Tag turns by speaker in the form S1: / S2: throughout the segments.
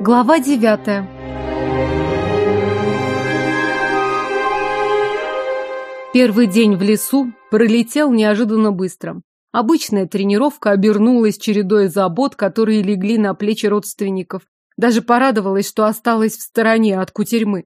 S1: Глава девятая. Первый день в лесу пролетел неожиданно быстро. Обычная тренировка обернулась чередой забот, которые легли на плечи родственников. Даже порадовалась, что осталась в стороне от кутерьмы.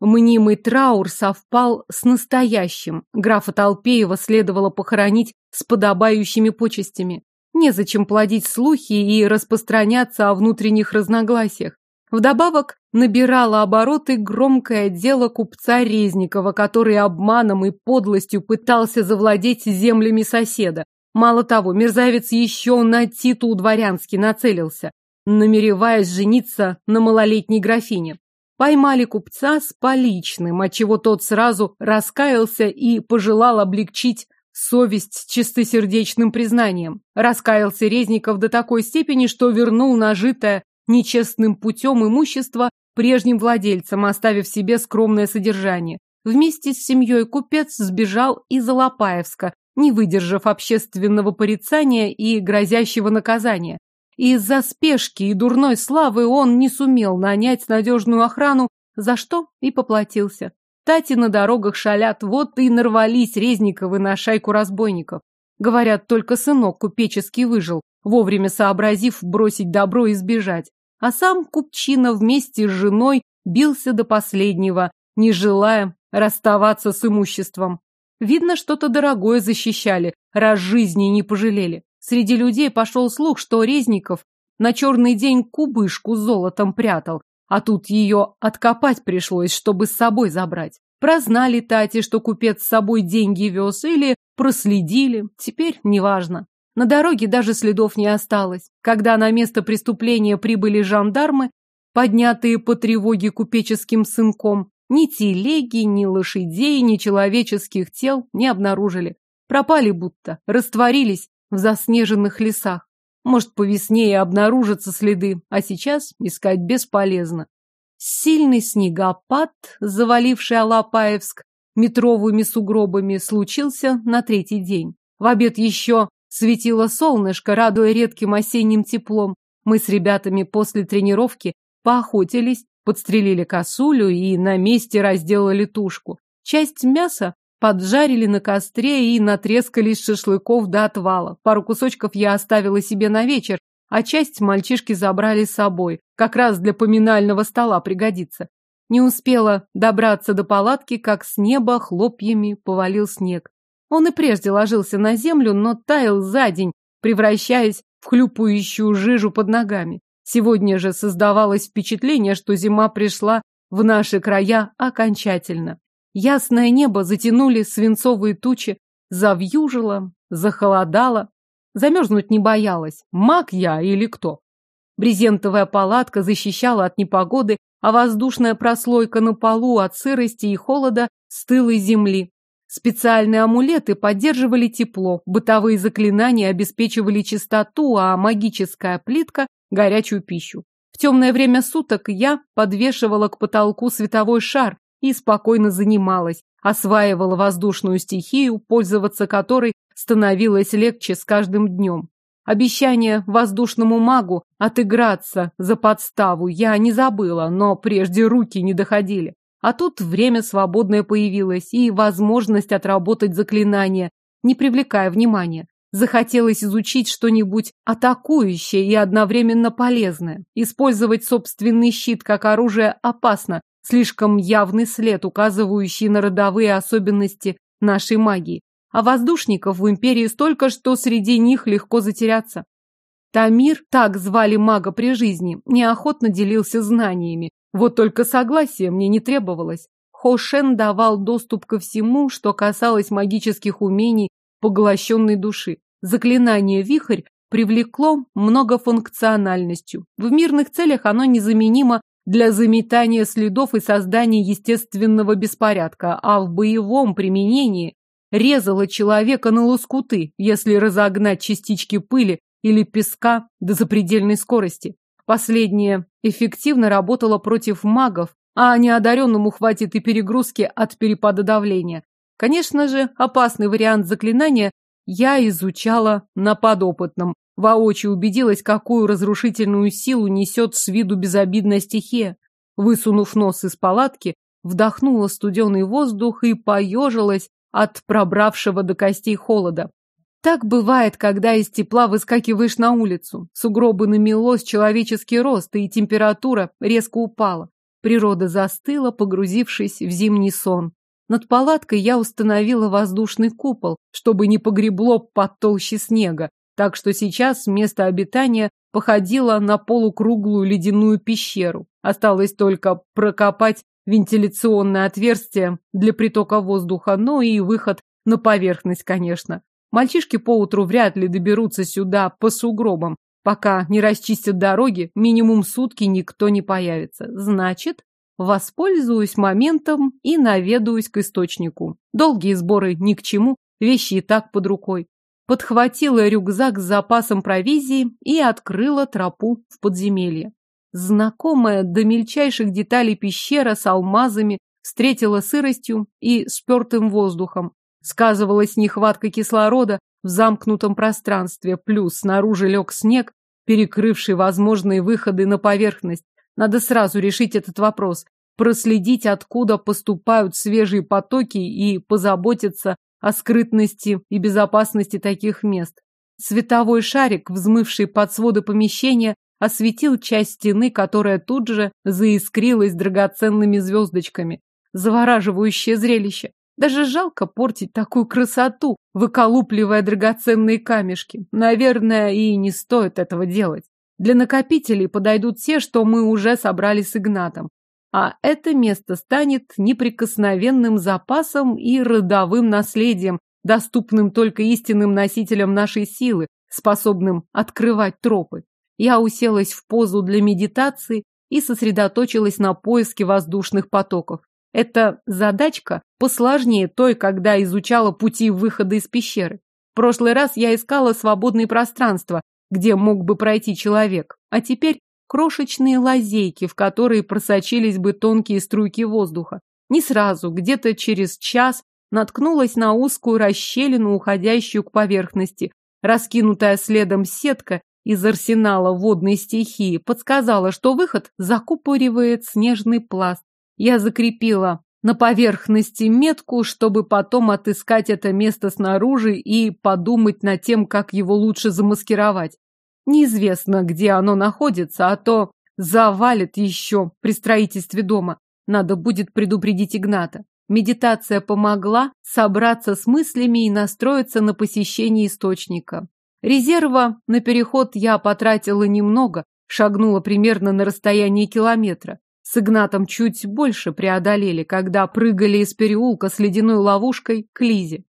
S1: Мнимый траур совпал с настоящим. Графа Толпеева следовало похоронить с подобающими почестями. Незачем плодить слухи и распространяться о внутренних разногласиях. Вдобавок набирало обороты громкое дело купца Резникова, который обманом и подлостью пытался завладеть землями соседа. Мало того, мерзавец еще на титул дворянский нацелился, намереваясь жениться на малолетней графине. Поймали купца с поличным, отчего тот сразу раскаялся и пожелал облегчить совесть чистосердечным признанием. Раскаялся Резников до такой степени, что вернул нажитое нечестным путем имущество прежним владельцам, оставив себе скромное содержание. Вместе с семьей купец сбежал из Алапаевска, не выдержав общественного порицания и грозящего наказания. Из-за спешки и дурной славы он не сумел нанять надежную охрану, за что и поплатился. Тати на дорогах шалят, вот и нарвались Резниковы на шайку разбойников. Говорят, только сынок купеческий выжил, вовремя сообразив бросить добро и сбежать. А сам Купчина вместе с женой бился до последнего, не желая расставаться с имуществом. Видно, что-то дорогое защищали, раз жизни не пожалели. Среди людей пошел слух, что Резников на черный день кубышку с золотом прятал, а тут ее откопать пришлось, чтобы с собой забрать. Прознали Тати, что купец с собой деньги вез, или проследили, теперь неважно. На дороге даже следов не осталось. Когда на место преступления прибыли жандармы, поднятые по тревоге купеческим сынком, ни телеги, ни лошадей, ни человеческих тел не обнаружили. Пропали будто, растворились в заснеженных лесах. Может, по весне и обнаружатся следы, а сейчас искать бесполезно. Сильный снегопад, заваливший Алапаевск метровыми сугробами, случился на третий день. В обед еще светило солнышко, радуя редким осенним теплом. Мы с ребятами после тренировки поохотились, подстрелили косулю и на месте разделали тушку. Часть мяса Поджарили на костре и натрескали из шашлыков до отвала. Пару кусочков я оставила себе на вечер, а часть мальчишки забрали с собой. Как раз для поминального стола пригодится. Не успела добраться до палатки, как с неба хлопьями повалил снег. Он и прежде ложился на землю, но таял за день, превращаясь в хлюпающую жижу под ногами. Сегодня же создавалось впечатление, что зима пришла в наши края окончательно. Ясное небо затянули свинцовые тучи, завьюжило, захолодало. Замерзнуть не боялась, маг я или кто. Брезентовая палатка защищала от непогоды, а воздушная прослойка на полу от сырости и холода стылой земли. Специальные амулеты поддерживали тепло, бытовые заклинания обеспечивали чистоту, а магическая плитка – горячую пищу. В темное время суток я подвешивала к потолку световой шар, и спокойно занималась, осваивала воздушную стихию, пользоваться которой становилось легче с каждым днем. Обещание воздушному магу отыграться за подставу я не забыла, но прежде руки не доходили. А тут время свободное появилось и возможность отработать заклинание, не привлекая внимания. Захотелось изучить что-нибудь атакующее и одновременно полезное. Использовать собственный щит как оружие опасно, Слишком явный след, указывающий на родовые особенности нашей магии. А воздушников в империи столько, что среди них легко затеряться. Тамир, так звали мага при жизни, неохотно делился знаниями. Вот только согласия мне не требовалось. Хошен давал доступ ко всему, что касалось магических умений поглощенной души. Заклинание «Вихрь» привлекло многофункциональностью. В мирных целях оно незаменимо для заметания следов и создания естественного беспорядка, а в боевом применении резала человека на лоскуты, если разогнать частички пыли или песка до запредельной скорости. Последнее эффективно работало против магов, а неодаренному хватит и перегрузки от перепада давления. Конечно же, опасный вариант заклинания я изучала на подопытном. Воочию убедилась, какую разрушительную силу несет с виду безобидная стихия. Высунув нос из палатки, вдохнула студеный воздух и поежилась от пробравшего до костей холода. Так бывает, когда из тепла выскакиваешь на улицу. Сугробы намело с человеческий рост, и температура резко упала. Природа застыла, погрузившись в зимний сон. Над палаткой я установила воздушный купол, чтобы не погребло под толще снега, так что сейчас место обитания походило на полукруглую ледяную пещеру. Осталось только прокопать вентиляционное отверстие для притока воздуха, ну и выход на поверхность, конечно. Мальчишки поутру вряд ли доберутся сюда по сугробам. Пока не расчистят дороги, минимум сутки никто не появится. Значит, воспользуюсь моментом и наведаюсь к источнику. Долгие сборы ни к чему, вещи и так под рукой. Подхватила рюкзак с запасом провизии и открыла тропу в подземелье. Знакомая до мельчайших деталей пещера с алмазами встретила сыростью и спертым воздухом. Сказывалась нехватка кислорода в замкнутом пространстве, плюс снаружи лег снег, перекрывший возможные выходы на поверхность. Надо сразу решить этот вопрос, проследить, откуда поступают свежие потоки и позаботиться о скрытности и безопасности таких мест. Световой шарик, взмывший под своды помещения, осветил часть стены, которая тут же заискрилась драгоценными звездочками. Завораживающее зрелище. Даже жалко портить такую красоту, выколупливая драгоценные камешки. Наверное, и не стоит этого делать. Для накопителей подойдут те, что мы уже собрали с Игнатом. А это место станет неприкосновенным запасом и родовым наследием, доступным только истинным носителям нашей силы, способным открывать тропы. Я уселась в позу для медитации и сосредоточилась на поиске воздушных потоков. Эта задачка посложнее той, когда изучала пути выхода из пещеры. В прошлый раз я искала свободные пространства, где мог бы пройти человек, а теперь крошечные лазейки, в которые просочились бы тонкие струйки воздуха. Не сразу, где-то через час наткнулась на узкую расщелину, уходящую к поверхности. Раскинутая следом сетка из арсенала водной стихии подсказала, что выход закупоривает снежный пласт, я закрепила на поверхности метку, чтобы потом отыскать это место снаружи и подумать над тем, как его лучше замаскировать. Неизвестно, где оно находится, а то завалит еще при строительстве дома. Надо будет предупредить Игната. Медитация помогла собраться с мыслями и настроиться на посещение источника. Резерва на переход я потратила немного, шагнула примерно на расстояние километра. С Игнатом чуть больше преодолели, когда прыгали из переулка с ледяной ловушкой к Лизе.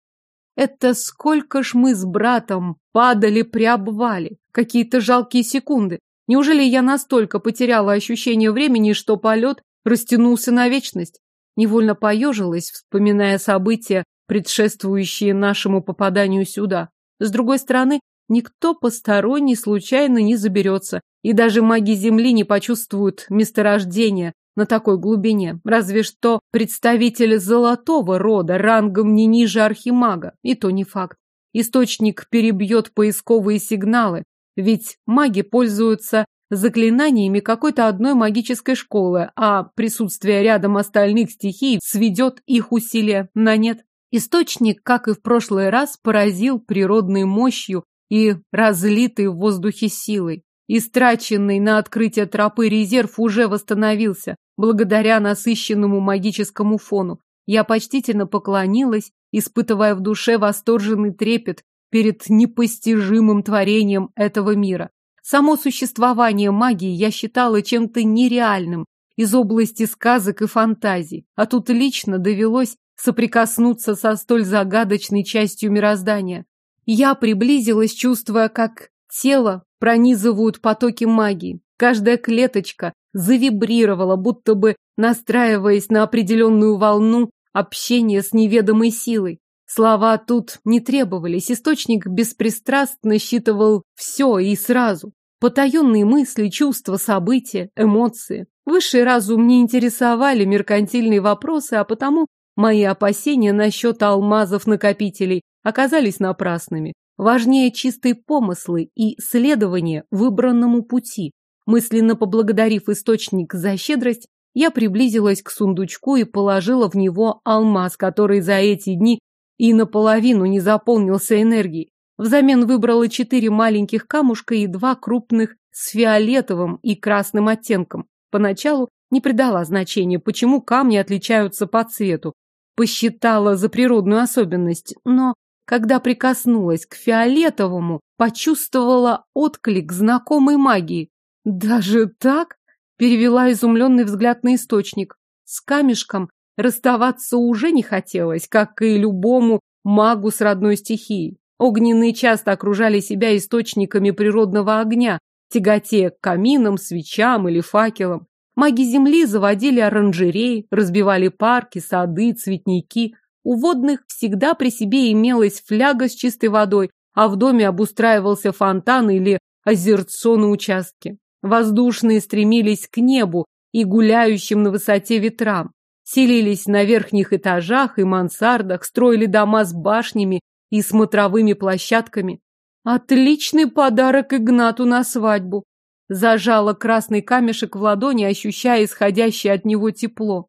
S1: Это сколько ж мы с братом падали при обвале. Какие-то жалкие секунды. Неужели я настолько потеряла ощущение времени, что полет растянулся на вечность? Невольно поежилась, вспоминая события, предшествующие нашему попаданию сюда. С другой стороны, никто посторонний случайно не заберется, и даже маги Земли не почувствуют месторождения на такой глубине. Разве что представитель золотого рода рангом не ниже архимага. И то не факт. Источник перебьет поисковые сигналы, ведь маги пользуются заклинаниями какой-то одной магической школы, а присутствие рядом остальных стихий сведет их усилия на нет. Источник, как и в прошлый раз, поразил природной мощью и разлитой в воздухе силой. Истраченный на открытие тропы резерв уже восстановился, благодаря насыщенному магическому фону. Я почтительно поклонилась, испытывая в душе восторженный трепет перед непостижимым творением этого мира. Само существование магии я считала чем-то нереальным, из области сказок и фантазий, а тут лично довелось соприкоснуться со столь загадочной частью мироздания. Я приблизилась, чувствуя, как тело пронизывают потоки магии. Каждая клеточка завибрировала, будто бы настраиваясь на определенную волну общения с неведомой силой. Слова тут не требовались, источник беспристрастно считывал все и сразу. Потаенные мысли, чувства, события, эмоции. Высший разум не интересовали меркантильные вопросы, а потому мои опасения насчет алмазов-накопителей оказались напрасными. Важнее чистые помыслы и следование выбранному пути. Мысленно поблагодарив источник за щедрость, я приблизилась к сундучку и положила в него алмаз, который за эти дни и наполовину не заполнился энергией. Взамен выбрала четыре маленьких камушка и два крупных с фиолетовым и красным оттенком. Поначалу не придала значения, почему камни отличаются по цвету. Посчитала за природную особенность, но когда прикоснулась к фиолетовому, почувствовала отклик знакомой магии. Даже так? Перевела изумленный взгляд на источник. С камешком расставаться уже не хотелось, как и любому магу с родной стихией. Огненные часто окружали себя источниками природного огня, тяготея к каминам, свечам или факелам. Маги земли заводили оранжереи, разбивали парки, сады, цветники. У водных всегда при себе имелась фляга с чистой водой, а в доме обустраивался фонтан или озерцо на участке. Воздушные стремились к небу и гуляющим на высоте ветрам. Селились на верхних этажах и мансардах, строили дома с башнями и смотровыми площадками. Отличный подарок Игнату на свадьбу. Зажала красный камешек в ладони, ощущая исходящее от него тепло.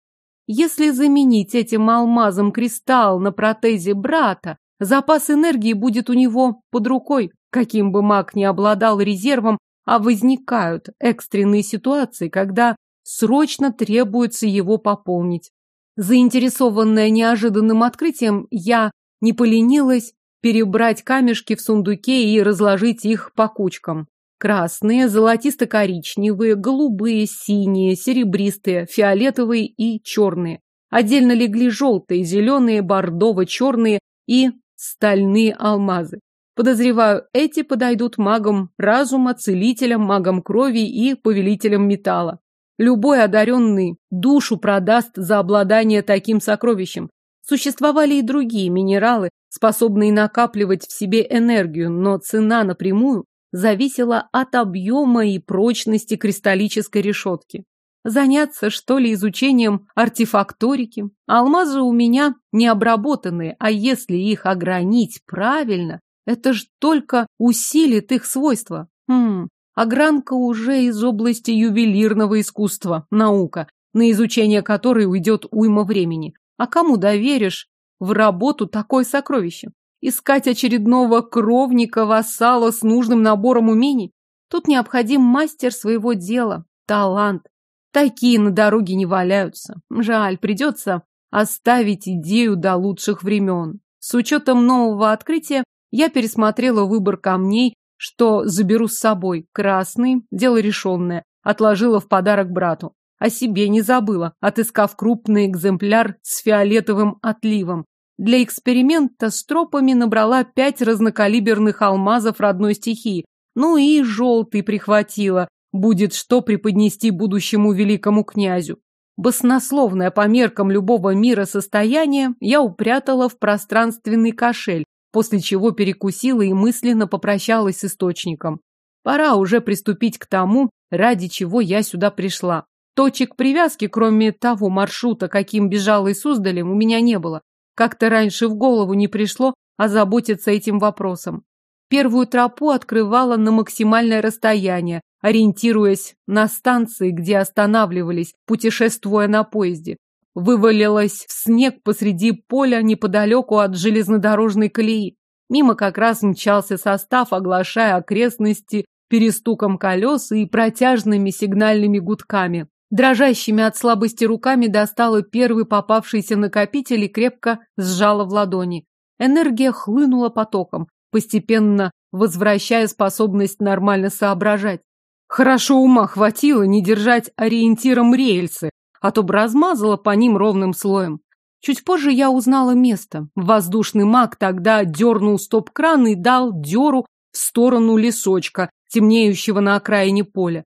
S1: Если заменить этим алмазом кристалл на протезе брата, запас энергии будет у него под рукой. Каким бы маг ни обладал резервом, а возникают экстренные ситуации, когда срочно требуется его пополнить. Заинтересованная неожиданным открытием, я не поленилась перебрать камешки в сундуке и разложить их по кучкам. Красные, золотисто-коричневые, голубые, синие, серебристые, фиолетовые и черные. Отдельно легли желтые, зеленые, бордово-черные и стальные алмазы. Подозреваю, эти подойдут магам разума, целителям, магам крови и повелителям металла. Любой одаренный душу продаст за обладание таким сокровищем. Существовали и другие минералы, способные накапливать в себе энергию, но цена напрямую зависела от объема и прочности кристаллической решетки. Заняться, что ли, изучением артефакторики? Алмазы у меня не обработанные, а если их огранить правильно, это ж только усилит их свойства. Хм, огранка уже из области ювелирного искусства, наука, на изучение которой уйдет уйма времени. А кому доверишь в работу такое сокровище? Искать очередного кровника-вассала с нужным набором умений? Тут необходим мастер своего дела, талант. Такие на дороге не валяются. Жаль, придется оставить идею до лучших времен. С учетом нового открытия я пересмотрела выбор камней, что заберу с собой. Красный, дело решенное, отложила в подарок брату. О себе не забыла, отыскав крупный экземпляр с фиолетовым отливом. Для эксперимента с тропами набрала пять разнокалиберных алмазов родной стихии. Ну и желтый прихватила. Будет что преподнести будущему великому князю. Баснословное по меркам любого мира состояние я упрятала в пространственный кошель, после чего перекусила и мысленно попрощалась с источником. Пора уже приступить к тому, ради чего я сюда пришла. Точек привязки, кроме того маршрута, каким бежала из Суздалем, у меня не было. Как-то раньше в голову не пришло озаботиться этим вопросом. Первую тропу открывала на максимальное расстояние, ориентируясь на станции, где останавливались, путешествуя на поезде вывалилась в снег посреди поля неподалеку от железнодорожной колеи. Мимо как раз мчался состав, оглашая окрестности перестуком колес и протяжными сигнальными гудками. Дрожащими от слабости руками достала первый попавшийся накопитель и крепко сжала в ладони. Энергия хлынула потоком, постепенно возвращая способность нормально соображать. Хорошо ума хватило не держать ориентиром рельсы, а то бы размазала по ним ровным слоем. Чуть позже я узнала место. Воздушный маг тогда дернул стоп-кран и дал деру в сторону лесочка, темнеющего на окраине поля.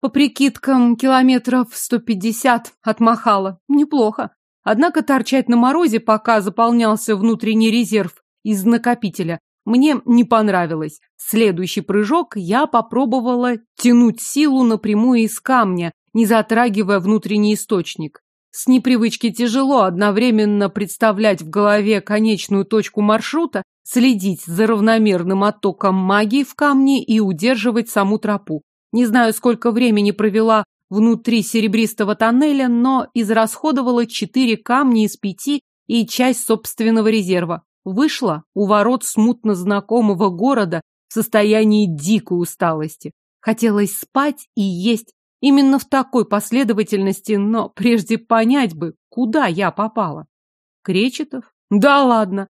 S1: По прикидкам, километров 150 отмахала. Неплохо. Однако торчать на морозе, пока заполнялся внутренний резерв из накопителя, мне не понравилось. Следующий прыжок я попробовала тянуть силу напрямую из камня, не затрагивая внутренний источник. С непривычки тяжело одновременно представлять в голове конечную точку маршрута, следить за равномерным оттоком магии в камне и удерживать саму тропу. Не знаю, сколько времени провела внутри серебристого тоннеля, но израсходовала четыре камня из пяти и часть собственного резерва. Вышла у ворот смутно знакомого города в состоянии дикой усталости. Хотелось спать и есть. Именно в такой последовательности, но прежде понять бы, куда я попала. Кречетов? Да ладно.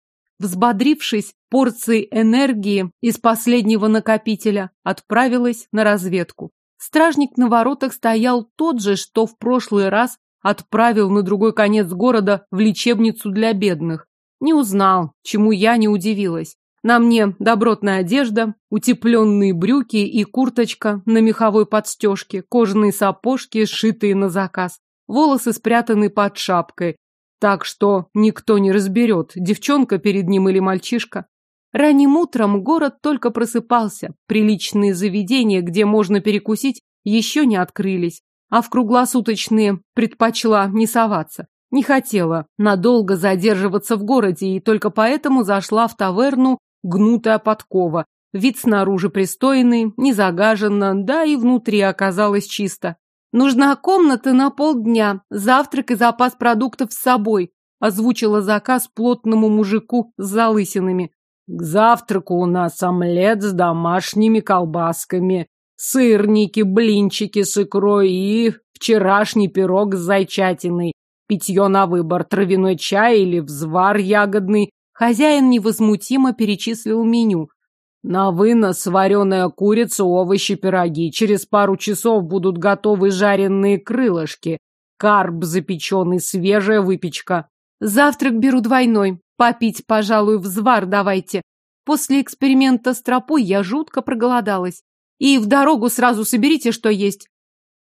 S1: Взбодрившись порцией энергии из последнего накопителя, отправилась на разведку. Стражник на воротах стоял тот же, что в прошлый раз отправил на другой конец города в лечебницу для бедных. Не узнал, чему я не удивилась. На мне добротная одежда, утепленные брюки и курточка на меховой подстежке, кожаные сапожки, сшитые на заказ, волосы спрятаны под шапкой, так что никто не разберет, девчонка перед ним или мальчишка. Ранним утром город только просыпался, приличные заведения, где можно перекусить, еще не открылись, а в круглосуточные предпочла не соваться. Не хотела надолго задерживаться в городе и только поэтому зашла в таверну гнутая подкова. Вид снаружи пристойный, не загаженно, да и внутри оказалось чисто. Нужна комната на полдня, завтрак и запас продуктов с собой, озвучила заказ плотному мужику с залысинами. К завтраку у нас омлет с домашними колбасками, сырники, блинчики с икрой и вчерашний пирог с зайчатиной. Питье на выбор, травяной чай или взвар ягодный, Хозяин невозмутимо перечислил меню. На вынос вареная курица, овощи, пироги. Через пару часов будут готовы жареные крылышки. Карп запеченный, свежая выпечка. Завтрак беру двойной. Попить, пожалуй, взвар давайте. После эксперимента с тропой я жутко проголодалась. И в дорогу сразу соберите, что есть.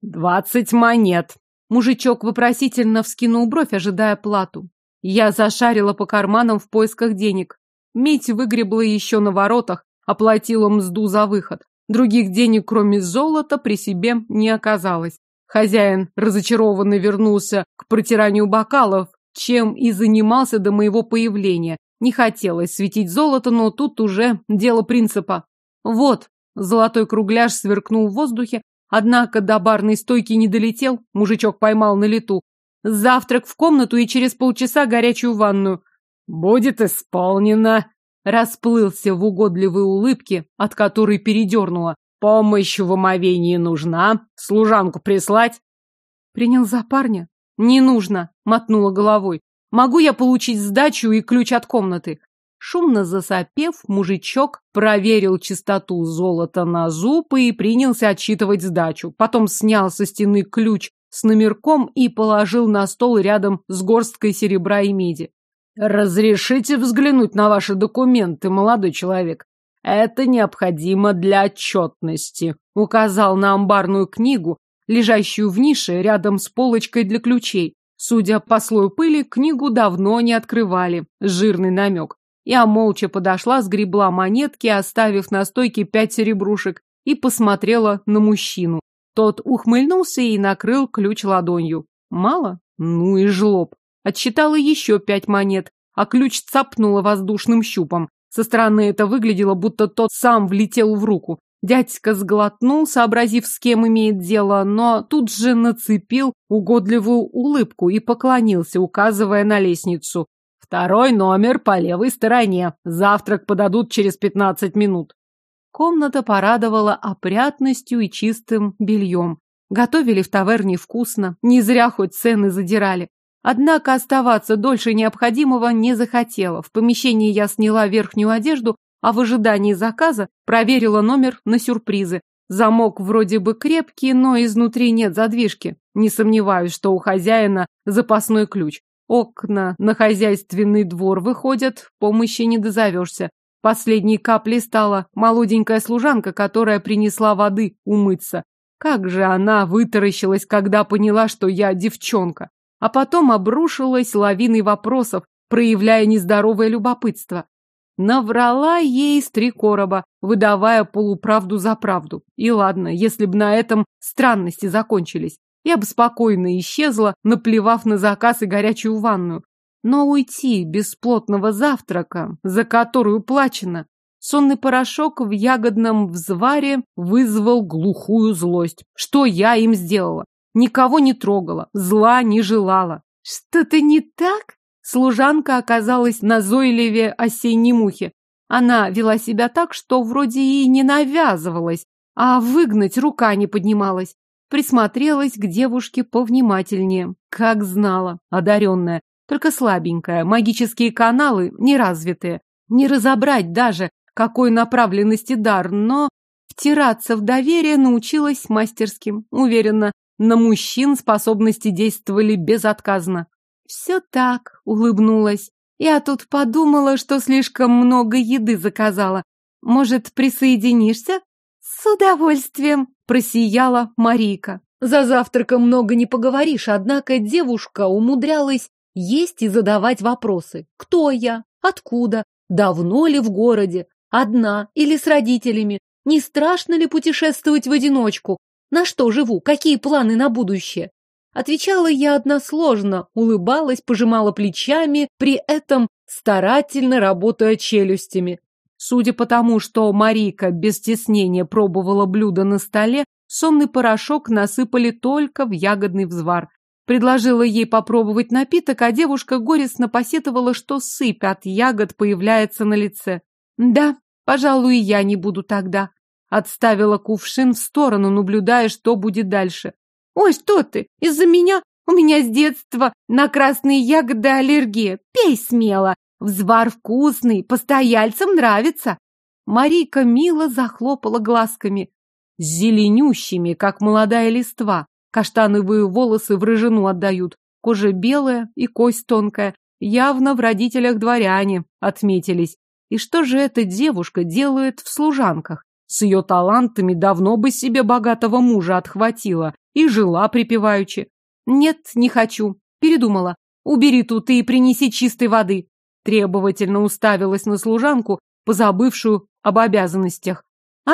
S1: Двадцать монет. Мужичок вопросительно вскинул бровь, ожидая плату. Я зашарила по карманам в поисках денег. Медь выгребла еще на воротах, оплатила мзду за выход. Других денег, кроме золота, при себе не оказалось. Хозяин разочарованно вернулся к протиранию бокалов, чем и занимался до моего появления. Не хотелось светить золото, но тут уже дело принципа. Вот, золотой кругляш сверкнул в воздухе, однако до барной стойки не долетел, мужичок поймал на лету. Завтрак в комнату и через полчаса горячую ванную. Будет исполнено. Расплылся в угодливой улыбке, от которой передернула. Помощь в омовении нужна. Служанку прислать? Принял за парня? Не нужно, мотнула головой. Могу я получить сдачу и ключ от комнаты? Шумно засопев, мужичок проверил чистоту золота на зуб и принялся отсчитывать сдачу. Потом снял со стены ключ с номерком и положил на стол рядом с горсткой серебра и меди. «Разрешите взглянуть на ваши документы, молодой человек? Это необходимо для отчетности», — указал на амбарную книгу, лежащую в нише рядом с полочкой для ключей. Судя по слою пыли, книгу давно не открывали. Жирный намек. Я молча подошла, сгребла монетки, оставив на стойке пять серебрушек, и посмотрела на мужчину. Тот ухмыльнулся и накрыл ключ ладонью. Мало? Ну и жлоб. Отсчитала еще пять монет, а ключ цапнула воздушным щупом. Со стороны это выглядело, будто тот сам влетел в руку. Дядька сглотнул, сообразив, с кем имеет дело, но тут же нацепил угодливую улыбку и поклонился, указывая на лестницу. Второй номер по левой стороне. Завтрак подадут через пятнадцать минут. Комната порадовала опрятностью и чистым бельем. Готовили в таверне вкусно, не зря хоть цены задирали. Однако оставаться дольше необходимого не захотела. В помещении я сняла верхнюю одежду, а в ожидании заказа проверила номер на сюрпризы. Замок вроде бы крепкий, но изнутри нет задвижки. Не сомневаюсь, что у хозяина запасной ключ. Окна на хозяйственный двор выходят, помощи не дозовешься. Последней каплей стала молоденькая служанка, которая принесла воды умыться. Как же она вытаращилась, когда поняла, что я девчонка. А потом обрушилась лавиной вопросов, проявляя нездоровое любопытство. Наврала ей с три короба, выдавая полуправду за правду. И ладно, если б на этом странности закончились. я бы спокойно исчезла, наплевав на заказ и горячую ванную. Но уйти без плотного завтрака, за который уплачено, сонный порошок в ягодном взваре вызвал глухую злость. Что я им сделала? Никого не трогала, зла не желала. Что-то не так? Служанка оказалась назойливее осенней мухи. Она вела себя так, что вроде и не навязывалась, а выгнать рука не поднималась. Присмотрелась к девушке повнимательнее. Как знала, одаренная, только слабенькая, магические каналы неразвитые. Не разобрать даже, какой направленности дар, но втираться в доверие научилась мастерским. Уверена, на мужчин способности действовали безотказно. Все так, улыбнулась. Я тут подумала, что слишком много еды заказала. Может, присоединишься? С удовольствием, просияла Марика. За завтраком много не поговоришь, однако девушка умудрялась есть и задавать вопросы. Кто я? Откуда? Давно ли в городе? Одна или с родителями? Не страшно ли путешествовать в одиночку? На что живу? Какие планы на будущее? Отвечала я односложно, улыбалась, пожимала плечами, при этом старательно работая челюстями. Судя по тому, что Марика без стеснения пробовала блюдо на столе, сонный порошок насыпали только в ягодный взвар. Предложила ей попробовать напиток, а девушка горестно посетовала, что сыпь от ягод появляется на лице. Да, пожалуй, я не буду тогда. Отставила кувшин в сторону, наблюдая, что будет дальше. «Ой, что ты! Из-за меня? У меня с детства на красные ягоды аллергия. Пей смело. Взвар вкусный, постояльцам нравится». Марийка мило захлопала глазками, зеленющими, как молодая листва. Каштановые волосы в рыжину отдают. Кожа белая и кость тонкая. Явно в родителях дворяне отметились. И что же эта девушка делает в служанках? С ее талантами давно бы себе богатого мужа отхватила и жила припеваючи. Нет, не хочу. Передумала. Убери тут и принеси чистой воды. Требовательно уставилась на служанку, позабывшую об обязанностях. А?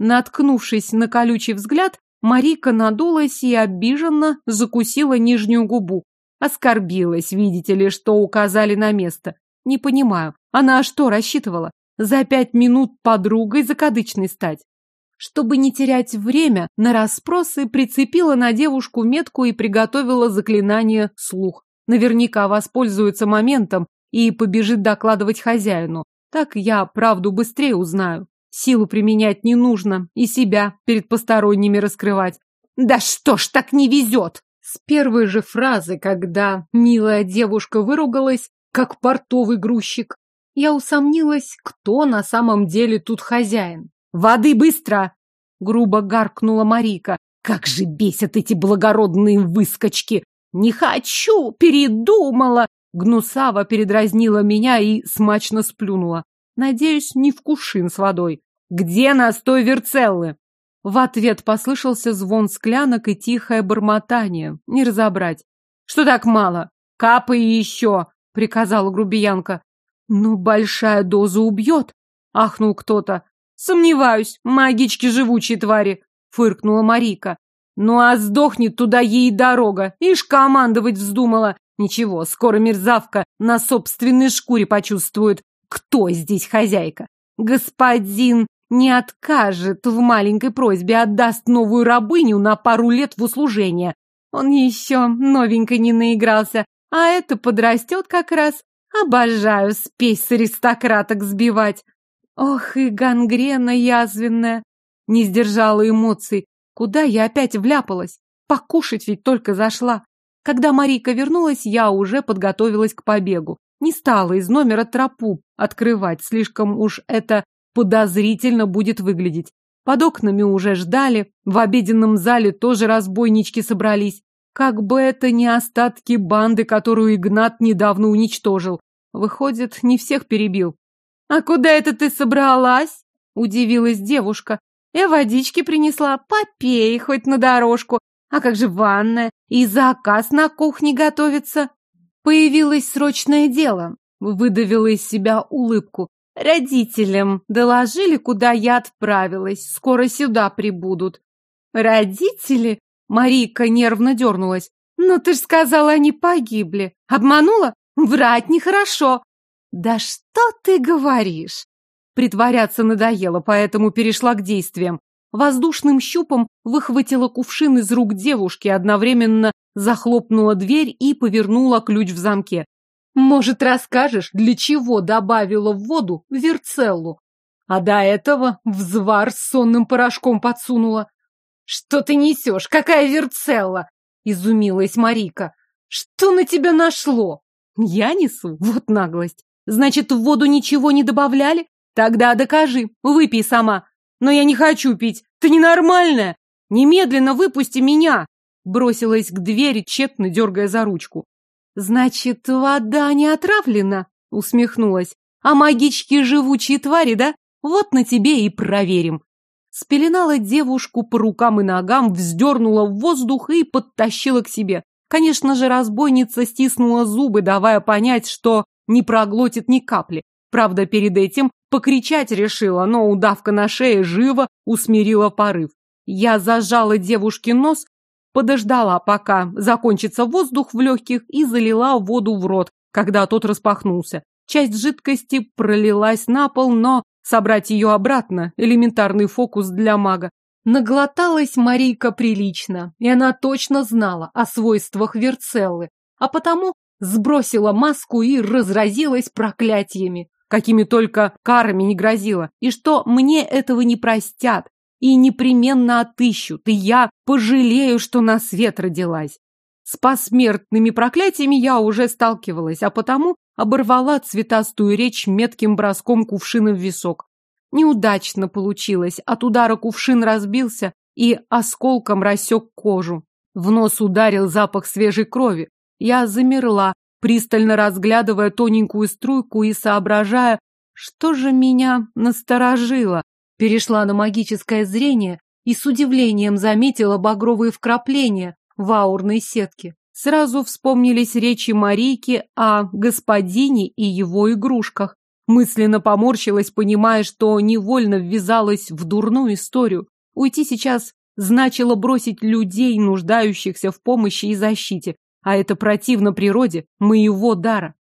S1: Наткнувшись на колючий взгляд, Марика надулась и обиженно закусила нижнюю губу. Оскорбилась, видите ли, что указали на место. Не понимаю, она что рассчитывала? За пять минут подругой закадычной стать. Чтобы не терять время, на расспросы прицепила на девушку метку и приготовила заклинание слух. Наверняка воспользуется моментом и побежит докладывать хозяину. Так я правду быстрее узнаю. Силу применять не нужно и себя перед посторонними раскрывать. Да что ж так не везет! С первой же фразы, когда милая девушка выругалась, как портовый грузчик, я усомнилась, кто на самом деле тут хозяин. «Воды быстро!» — грубо гаркнула Марика. «Как же бесят эти благородные выскочки! Не хочу! Передумала!» Гнусава передразнила меня и смачно сплюнула. Надеюсь, не в кувшин с водой. «Где настой Верцеллы?» В ответ послышался звон склянок и тихое бормотание. Не разобрать. «Что так мало? Капай еще!» — приказала грубиянка. «Ну, большая доза убьет!» — ахнул кто-то. «Сомневаюсь, магички живучие твари!» — фыркнула Марика. «Ну а сдохнет туда ей дорога! Ишь, командовать вздумала! Ничего, скоро мерзавка на собственной шкуре почувствует, кто здесь хозяйка. Господин не откажет в маленькой просьбе, отдаст новую рабыню на пару лет в услужение. Он еще новенько не наигрался, а это подрастет как раз, Обожаю спесь с аристократок сбивать. Ох, и гангрена язвенная. Не сдержала эмоций. Куда я опять вляпалась? Покушать ведь только зашла. Когда Марика вернулась, я уже подготовилась к побегу. Не стала из номера тропу открывать, слишком уж это подозрительно будет выглядеть. Под окнами уже ждали, в обеденном зале тоже разбойнички собрались. Как бы это ни остатки банды, которую Игнат недавно уничтожил. Выходит, не всех перебил. «А куда это ты собралась?» — удивилась девушка. «Я водички принесла, попей хоть на дорожку. А как же ванная? И заказ на кухне готовится?» Появилось срочное дело. Выдавила из себя улыбку. Родителям доложили, куда я отправилась. Скоро сюда прибудут. Родители? Марийка нервно дернулась. «Ну ты ж сказала, они погибли. Обманула? Врать нехорошо». «Да что ты говоришь?» Притворяться надоело, поэтому перешла к действиям. Воздушным щупом выхватила кувшин из рук девушки, одновременно захлопнула дверь и повернула ключ в замке. «Может, расскажешь, для чего добавила в воду верцеллу?» А до этого взвар с сонным порошком подсунула. «Что ты несешь? Какая верцелла?» — изумилась Марика. «Что на тебя нашло?» «Я несу? Вот наглость. Значит, в воду ничего не добавляли? Тогда докажи, выпей сама. Но я не хочу пить. Ты ненормальная. Немедленно выпусти меня. Бросилась к двери, тщетно дергая за ручку. Значит, вода не отравлена? Усмехнулась. А магички живучие твари, да? Вот на тебе и проверим. Спеленала девушку по рукам и ногам, вздернула в воздух и подтащила к себе. Конечно же, разбойница стиснула зубы, давая понять, что не проглотит ни капли. Правда, перед этим покричать решила, но удавка на шее живо усмирила порыв. Я зажала девушке нос, подождала, пока закончится воздух в легких, и залила воду в рот, когда тот распахнулся. Часть жидкости пролилась на пол, но собрать ее обратно – элементарный фокус для мага. Наглоталась Марийка прилично, и она точно знала о свойствах Верцеллы, а потому сбросила маску и разразилась проклятиями, какими только карами не грозила, и что мне этого не простят и непременно отыщут, и я пожалею, что на свет родилась. С посмертными проклятиями я уже сталкивалась, а потому оборвала цветастую речь метким броском кувшина в висок. Неудачно получилось, от удара кувшин разбился и осколком рассек кожу. В нос ударил запах свежей крови, я замерла, пристально разглядывая тоненькую струйку и соображая, что же меня насторожило. Перешла на магическое зрение и с удивлением заметила багровые вкрапления в аурной сетке. Сразу вспомнились речи Марийки о господине и его игрушках. Мысленно поморщилась, понимая, что невольно ввязалась в дурную историю. Уйти сейчас значило бросить людей, нуждающихся в помощи и защите, а это противно природе моего дара.